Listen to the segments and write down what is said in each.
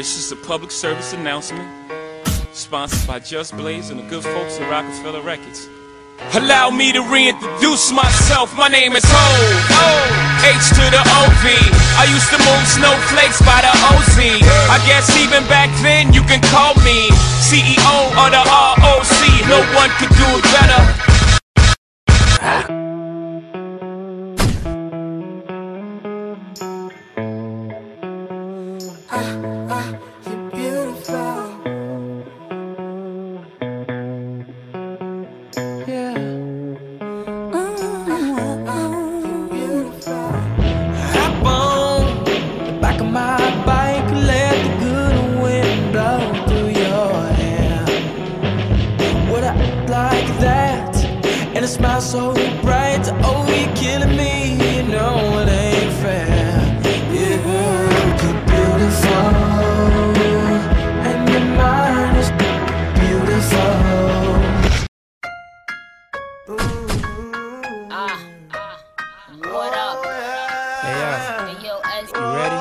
It's just a public service announcement, sponsored by Just Blaze and the good folks at Roc-A-Fella Records. Allow me to reintroduce myself. My name is Hov. O H to the O V. I used to move snowflakes by the OZ. I guess even back then you can call me CEO of the ROC. No one could do it better. And a smile so bright, oh, you're killing me. You know it ain't fair. Yeah, you're beautiful, and your mind is beautiful. Ah, what up? Hey, yeah. Hey, yo, You ready?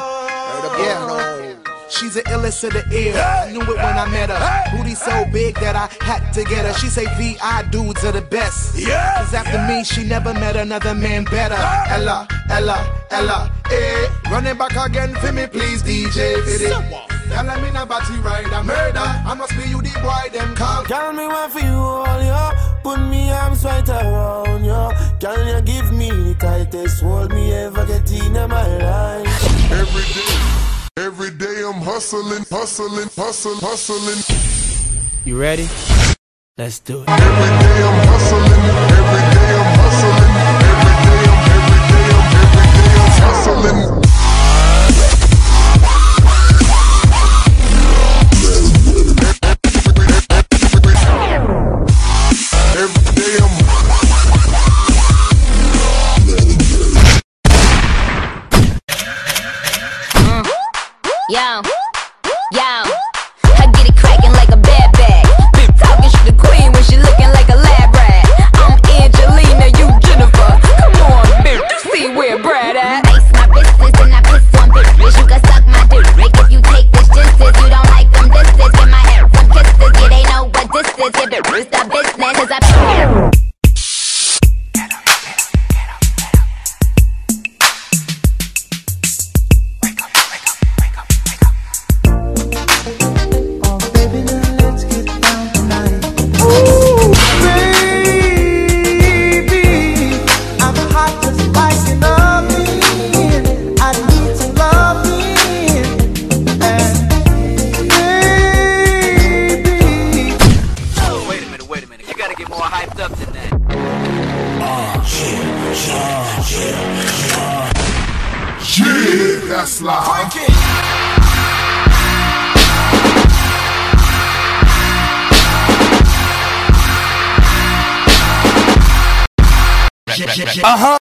Yeah. She's an illest to the ear. I knew it when I met her. Booty so big that I had to get her. She say VI dudes are the best. Yeah. Cause after me, she never met another man better. Ella, Ella, Ella, eh. Running back again for me, please, DJ Fiddy. Y'all I'm in a body ride, a murder. I must be you, the boy, them call. Tell me what for you all, yo. Put me arms right around you. Can you give me the tightest hold me ever get in my life? Every day, every day I'm hustling, hustling, hustling, hustling. You ready? Let's do it. Every day I'm hustling, every day I'm hustling, every day I'm, every day I'm, every day I'm hustling. Every day I'm Yo, yo, is. Yeah, that's live. Uh huh.